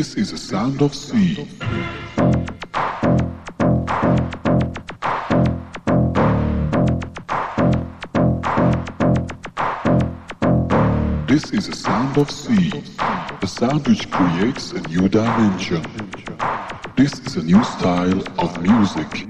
This is the sound of sea. This is the sound of sea, a sound which creates a new dimension. This is a new style of music.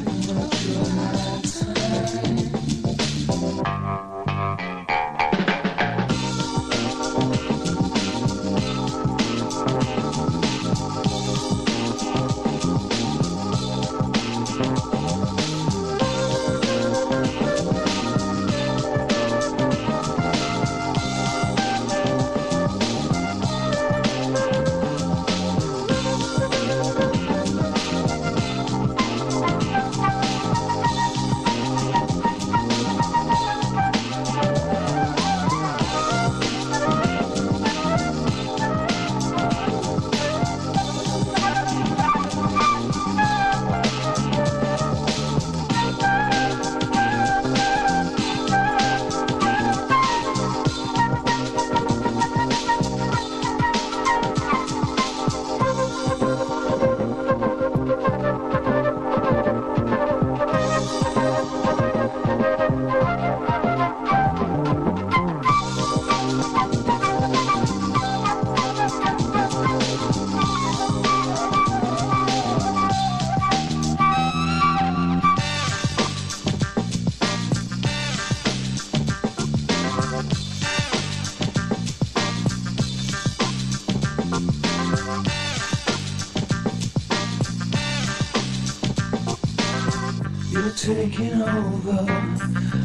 over.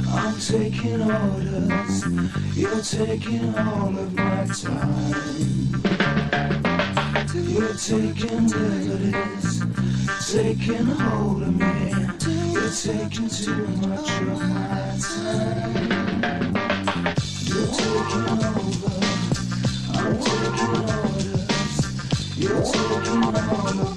I'm taking orders. You're taking all of my time. You're taking liberties. Taking hold of me. You're taking too much of my time. You're taking over. I'm taking orders. You're taking all of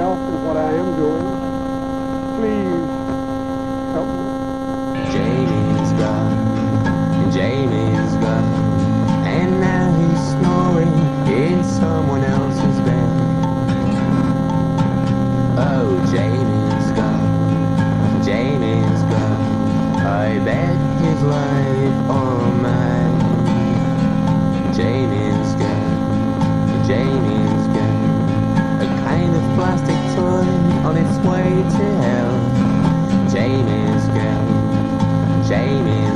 myself than what I am doing. Please help me. Jamie's gone, and Jamie's gone, and now he's snoring in someone else's bed. Oh, Jamie's gone, Jamie's gone. I bet his life on mine. Jamie's gone, Jamie's to hell. Jamie's gone, Jamie's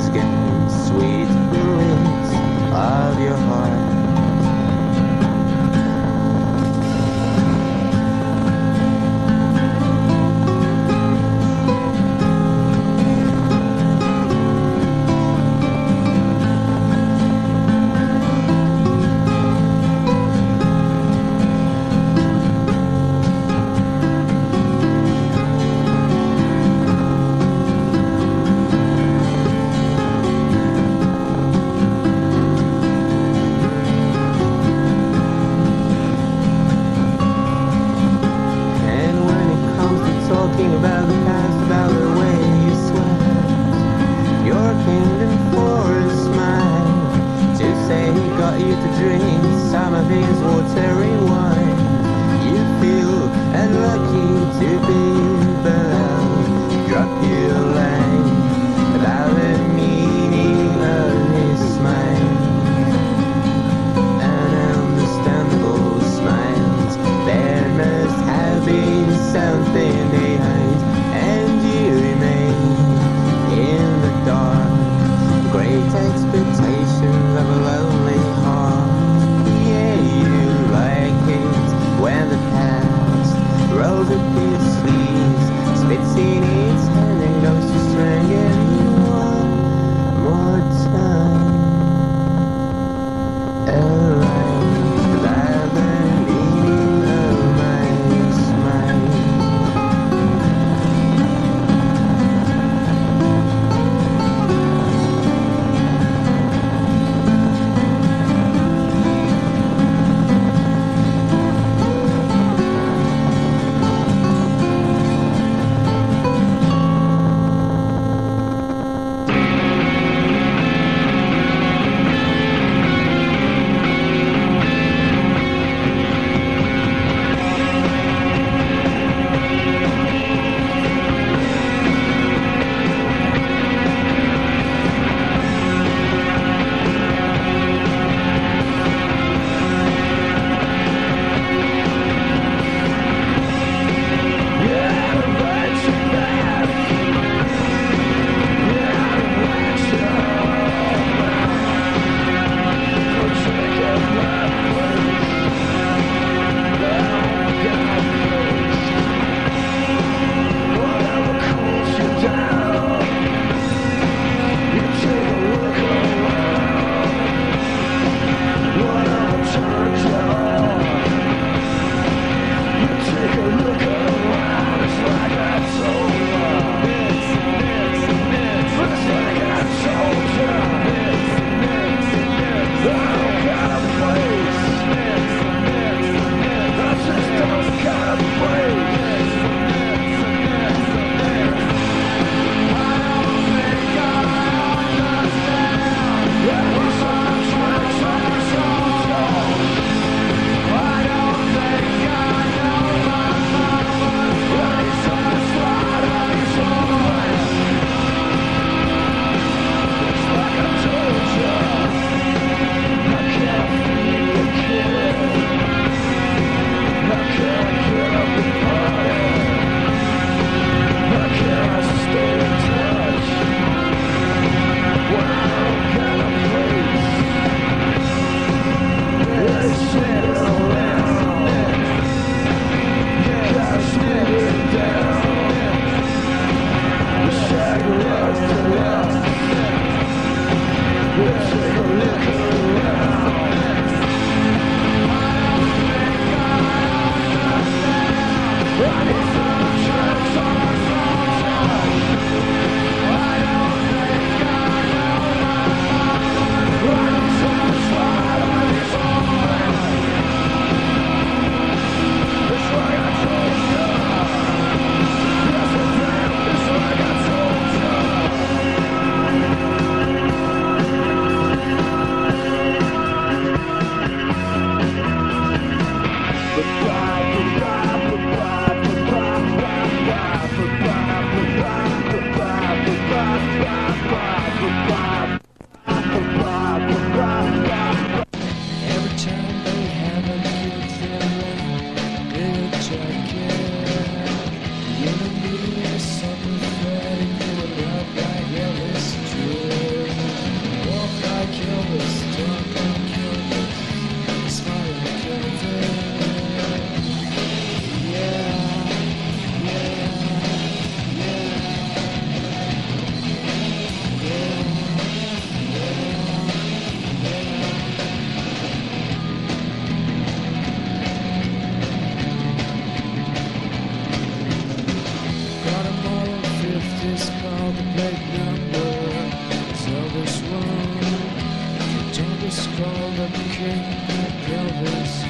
for the king of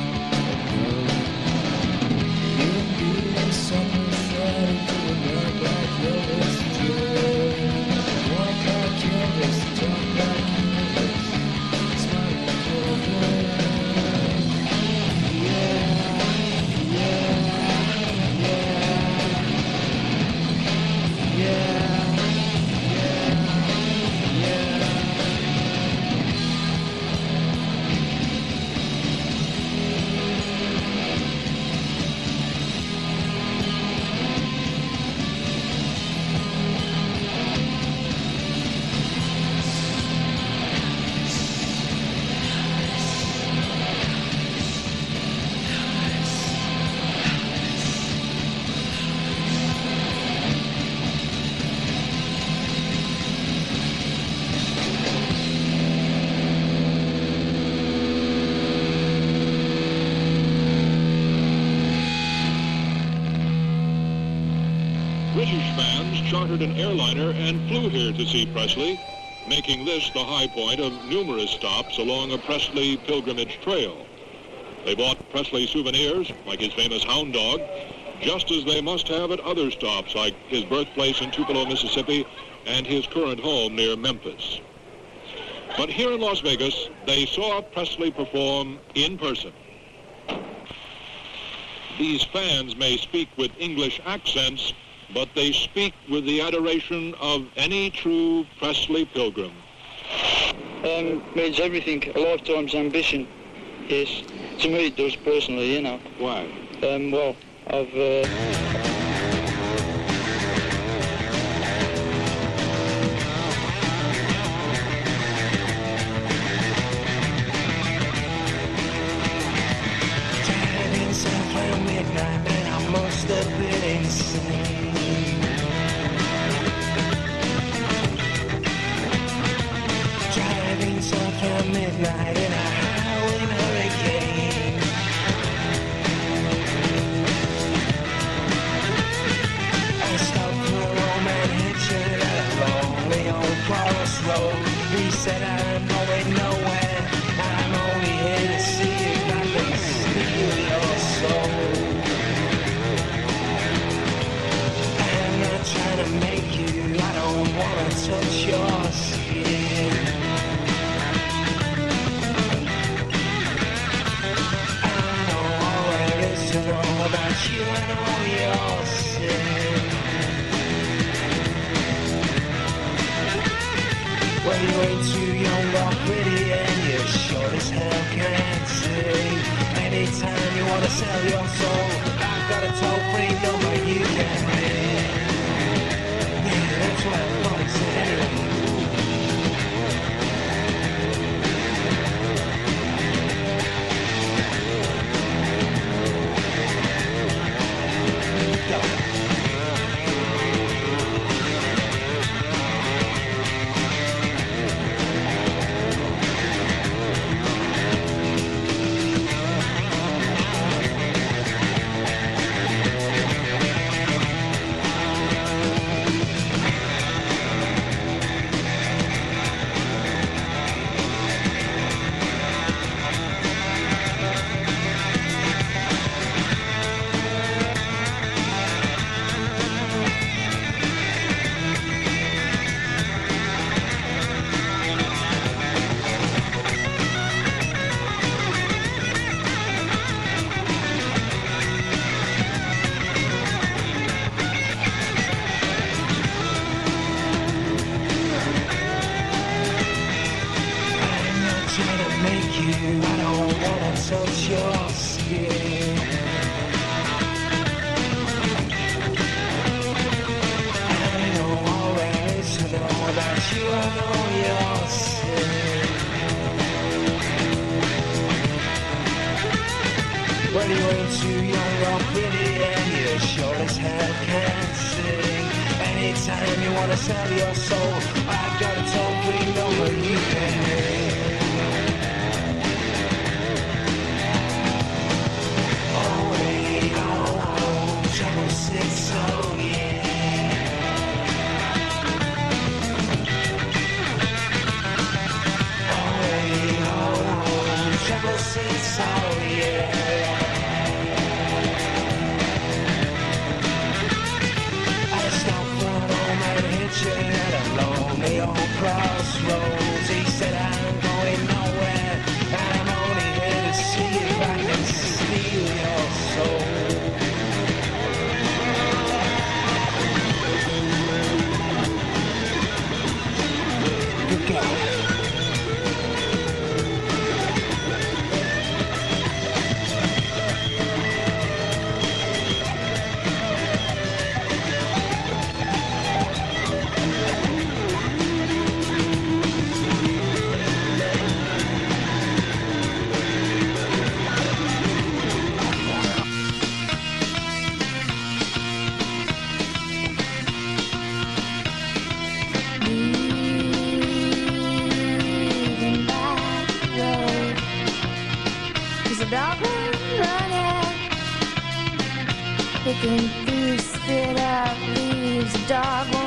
chartered an airliner and flew here to see Presley, making this the high point of numerous stops along a Presley pilgrimage trail. They bought Presley souvenirs, like his famous hound dog, just as they must have at other stops, like his birthplace in Tupelo, Mississippi, and his current home near Memphis. But here in Las Vegas, they saw Presley perform in person. These fans may speak with English accents, but they speak with the adoration of any true Presley pilgrim. Um, means everything. A lifetime's ambition. Yes, to me it does personally. You know. Why? Um, well, I've. Uh, And thieves spit out leaves. A dog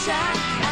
shine.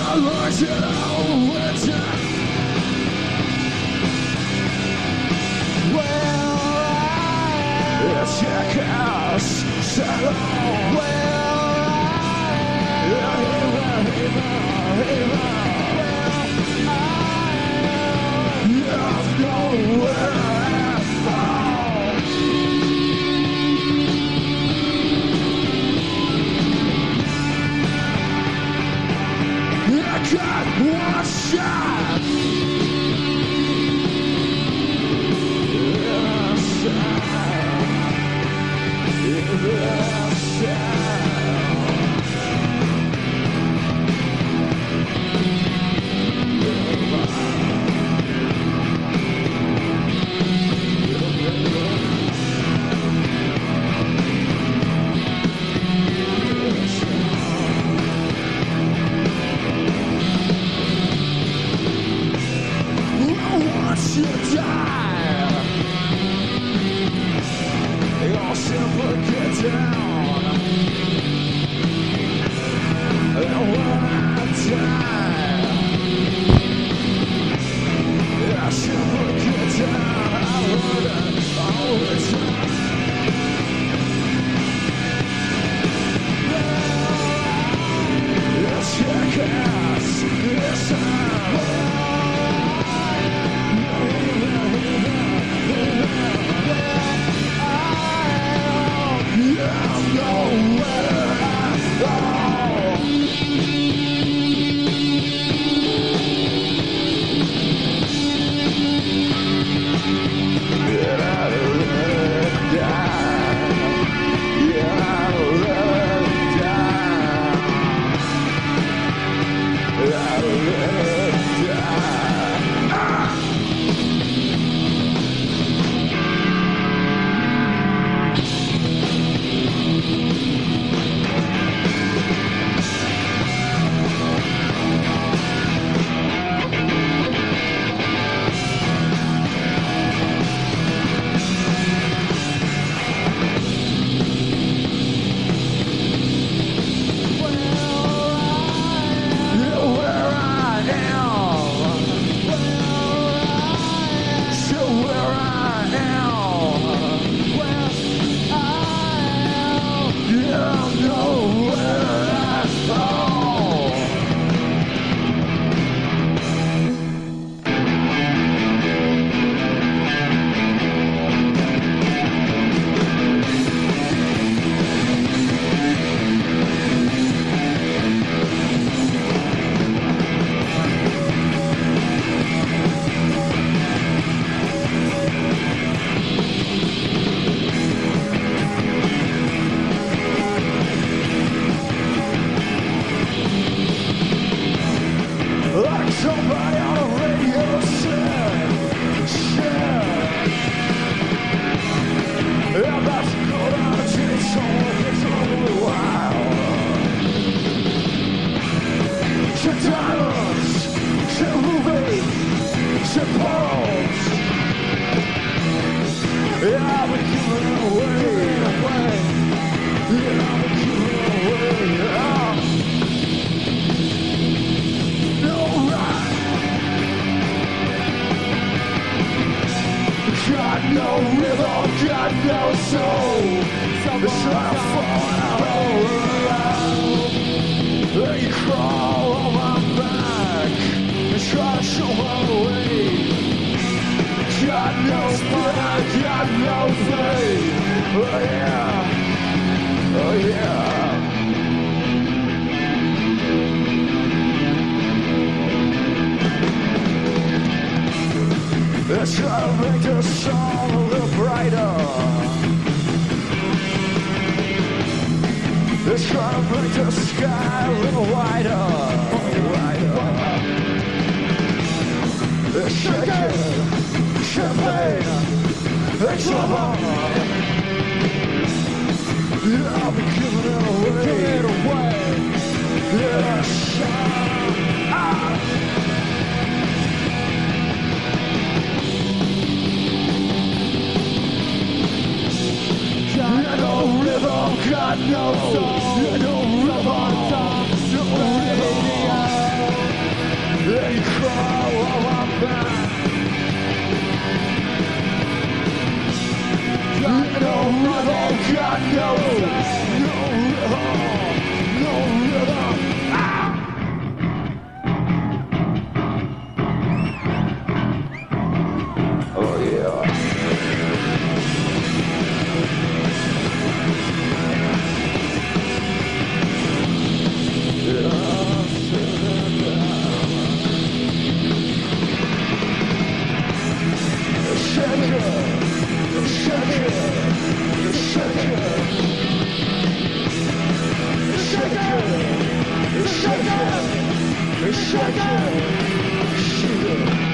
I lost it all the. Well, I it's your curse. Settle. I'll be giving it away. Give it away. Shine. Got no rhythm, got no soul. got no mother, got no, no, no. Sugar, shoot.